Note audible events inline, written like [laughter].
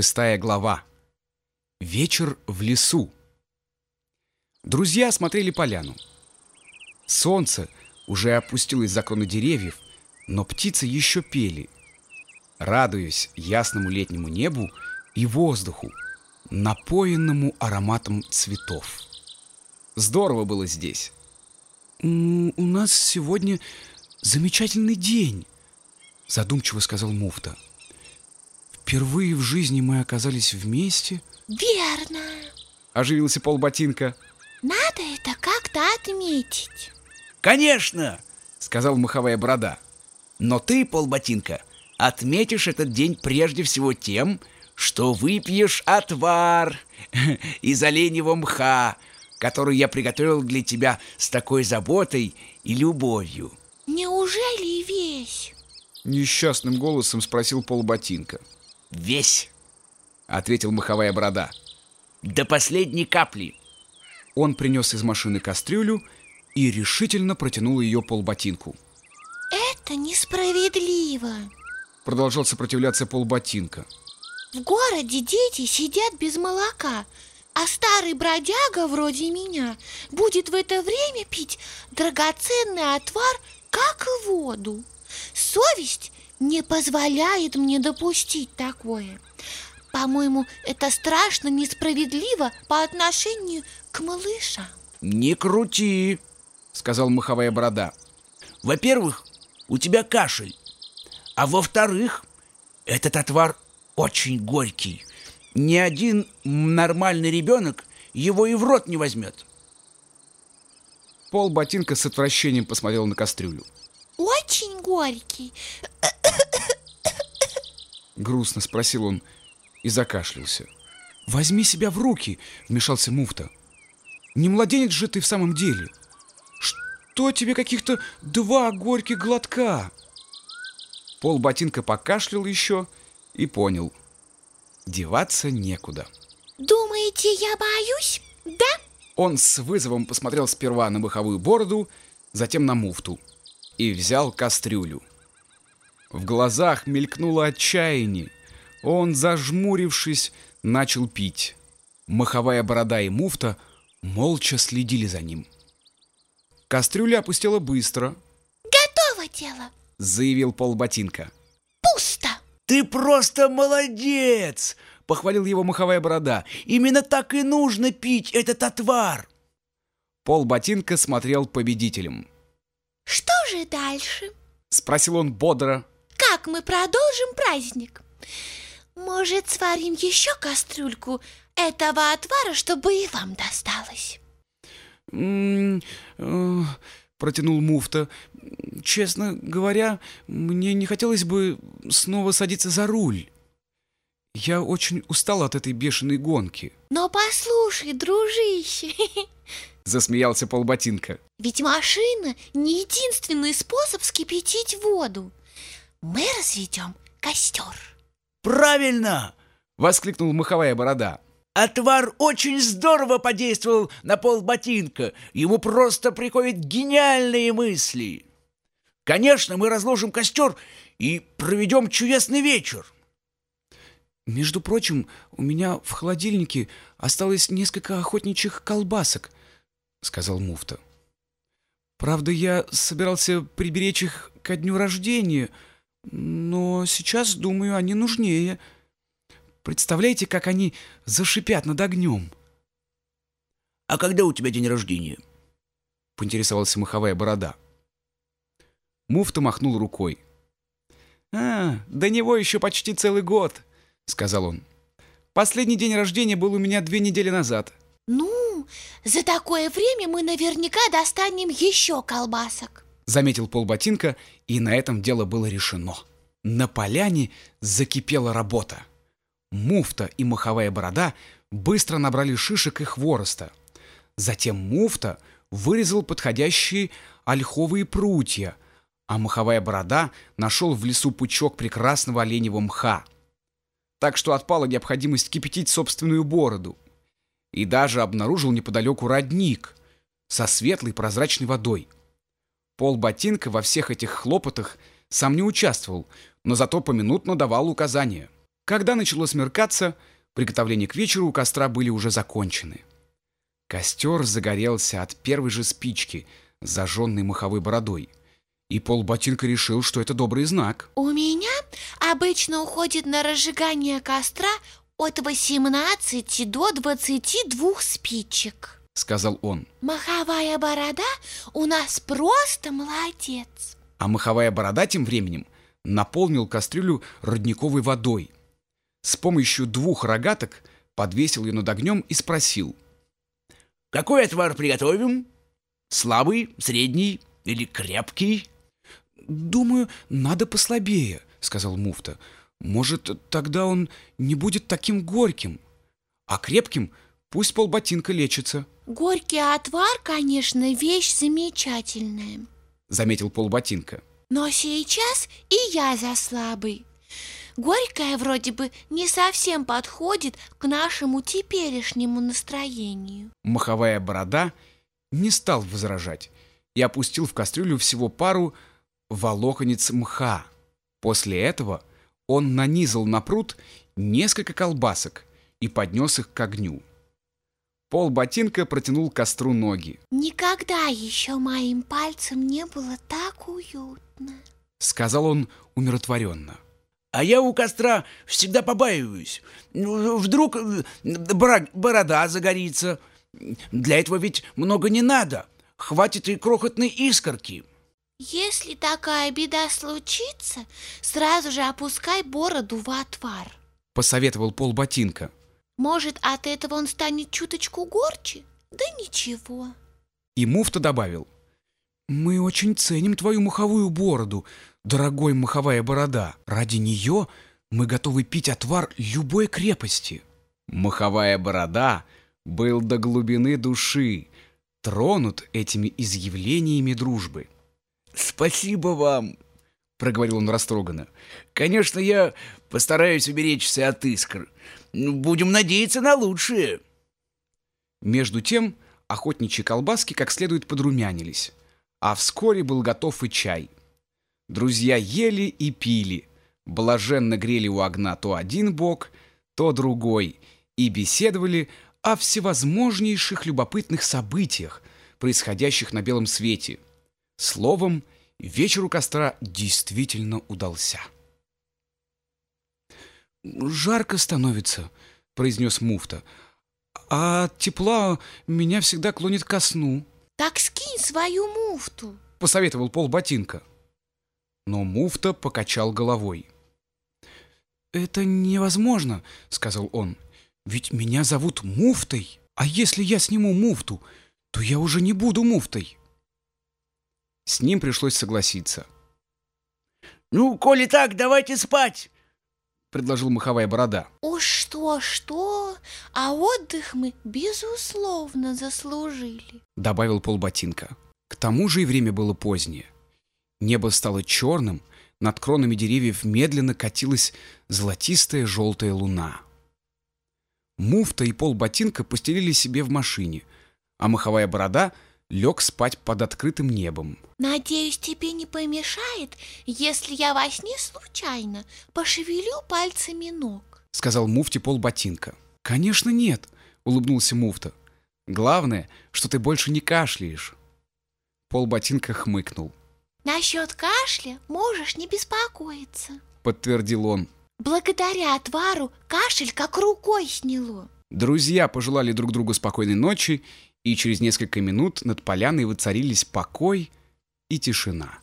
Шестая глава. Вечер в лесу. Друзья осмотрели поляну. Солнце уже опустилось за кроны деревьев, но птицы еще пели, радуясь ясному летнему небу и воздуху, напоенному ароматом цветов. Здорово было здесь. «У нас сегодня замечательный день», — задумчиво сказал Муфта. Впервые в жизни мы оказались вместе. Верно. Оживился полботинка. Надо это как-то отметить. Конечно, сказал маховая борода. Но ты, полботинка, отметишь этот день прежде всего тем, что выпьешь отвар [laughs] из оленевого мха, который я приготовил для тебя с такой заботой и любовью. Неужели весь? Несчастным голосом спросил полботинка. Весь, ответил маховая борода. До последней капли. Он принес из машины кастрюлю и решительно протянул ее полботинку. Это несправедливо. Продолжал сопротивляться полботинка. В городе дети сидят без молока, а старый бродяга вроде меня будет в это время пить драгоценный отвар, как и воду. Совесть не позволяет мне допустить такое. По-моему, это страшно несправедливо по отношению к малышам. Не крути, сказал маховая борода. Во-первых, у тебя кашель. А во-вторых, этот отвар очень горький. Ни один нормальный ребенок его и в рот не возьмет. Пол ботинка с отвращением посмотрел на кастрюлю. Очень горький. Грустно спросил он и закашлялся. «Возьми себя в руки!» — вмешался муфта. «Не младенец же ты в самом деле! Что тебе каких-то два горьких глотка?» Пол ботинка покашлял еще и понял. Деваться некуда. Думаете, я боюсь? Да? Он с вызовом посмотрел сперва на маховую бороду, затем на муфту и взял кастрюлю. В глазах мелькнуло отчаяние. Он, зажмурившись, начал пить. Маховая борода и муфта молча следили за ним. Кастрюля опустела быстро. Готово дело, заявил полботинка. Пусто. Ты просто молодец, похвалил его маховая борода. Именно так и нужно пить этот отвар. Полботинка смотрел победителем. Что же дальше? Спросил он бодро. Как мы продолжим праздник? Может, сварим еще кастрюльку этого отвара, чтобы и вам досталось? -м протянул муфта. Честно говоря, мне не хотелось бы снова садиться за руль. Я очень устал от этой бешеной гонки. Но послушай, дружище, [laughs] засмеялся полботинка. Ведь машина не единственный способ вскипятить воду. Мы разведем костер. Правильно! Воскликнул маховая борода. Отвар очень здорово подействовал на пол ботинка. Ему просто приходят гениальные мысли. Конечно, мы разложим костер и проведем чудесный вечер. Между прочим, у меня в холодильнике осталось несколько охотничьих колбасок, сказал муфта. Правда, я собирался приберечь их ко дню рождения, но сейчас, думаю, они нужнее. Представляете, как они зашипят над огнем? А когда у тебя день рождения? Поинтересовался маховая борода. Муфта махнул рукой. «А, до него еще почти целый год», — сказал он. «Последний день рождения был у меня две недели назад». «Ну, за такое время мы наверняка достанем еще колбасок», — заметил полботинка, и на этом дело было решено. На поляне закипела работа. Муфта и маховая борода быстро набрали шишек и хвороста. Затем муфта вырезал подходящие ольховые прутья, а маховая борода нашел в лесу пучок прекрасного оленевого мха. Так что отпала необходимость кипятить собственную бороду. И даже обнаружил неподалеку родник со светлой прозрачной водой. Пол ботинка во всех этих хлопотах сам не участвовал, но зато поминутно давал указания. Когда начало смеркаться, приготовления к вечеру у костра были уже закончены. Костер загорелся от первой же спички, зажженной маховой бородой. И полботинка решил, что это добрый знак. У меня обычно уходит на разжигание костра от 18 до 22 спичек, сказал он. Маховая борода у нас просто молодец. А маховая борода тем временем наполнил кастрюлю родниковой водой. С помощью двух рогаток подвесил ее над огнем и спросил. «Какой отвар приготовим? Слабый, средний или крепкий?» «Думаю, надо послабее», — сказал муфта. «Может, тогда он не будет таким горьким, а крепким пусть полботинка лечится». «Горький отвар, конечно, вещь замечательная», — заметил полботинка. «Но сейчас и я за слабый. Горькое вроде бы не совсем подходит к нашему теперешнему настроению». Маховая борода не стал возражать и опустил в кастрюлю всего пару волоконец мха. После этого он нанизал на пруд несколько колбасок и поднес их к огню. Пол ботинка протянул к костру ноги. «Никогда еще моим пальцем не было так уютно», — сказал он умиротворенно. «А я у костра всегда побаиваюсь. Вдруг э, борода загорится. Для этого ведь много не надо. Хватит и крохотной искорки». Если такая беда случится, сразу же опускай бороду в отвар. Посоветовал Пол Ботинка. Может, от этого он станет чуточку горче? Да ничего. И муфта добавил. Мы очень ценим твою маховую бороду, дорогой маховая борода. Ради нее мы готовы пить отвар любой крепости. Маховая борода был до глубины души тронут этими изъявлениями дружбы. «Спасибо вам!» — проговорил он растроганно. «Конечно, я постараюсь уберечься от искр. Ну, будем надеяться на лучшее». Между тем охотничьи колбаски как следует подрумянились, а вскоре был готов и чай. Друзья ели и пили, блаженно грели у огня то один бок, то другой, и беседовали о всевозможнейших любопытных событиях, происходящих на белом свете — Словом, вечер у костра действительно удался. «Жарко становится», — произнес муфта. «А от тепла меня всегда клонит ко сну». «Так скинь свою муфту», — посоветовал Пол Ботинка. Но муфта покачал головой. «Это невозможно», — сказал он. «Ведь меня зовут муфтой, а если я сниму муфту, то я уже не буду муфтой». С ним пришлось согласиться. «Ну, коли так, давайте спать!» — предложил маховая борода. «Уж что-что, а отдых мы, безусловно, заслужили», — добавил полботинка. К тому же и время было позднее. Небо стало черным, над кронами деревьев медленно катилась золотистая желтая луна. Муфта и полботинка постелили себе в машине, а маховая борода — лег спать под открытым небом. «Надеюсь, тебе не помешает, если я во сне случайно пошевелю пальцами ног», — сказал муфти полботинка. «Конечно нет», — улыбнулся муфта. «Главное, что ты больше не кашляешь». Полботинка хмыкнул. «Насчет кашля можешь не беспокоиться», — подтвердил он. «Благодаря отвару кашель как рукой сняло». Друзья пожелали друг другу спокойной ночи и через несколько минут над поляной воцарились покой и тишина.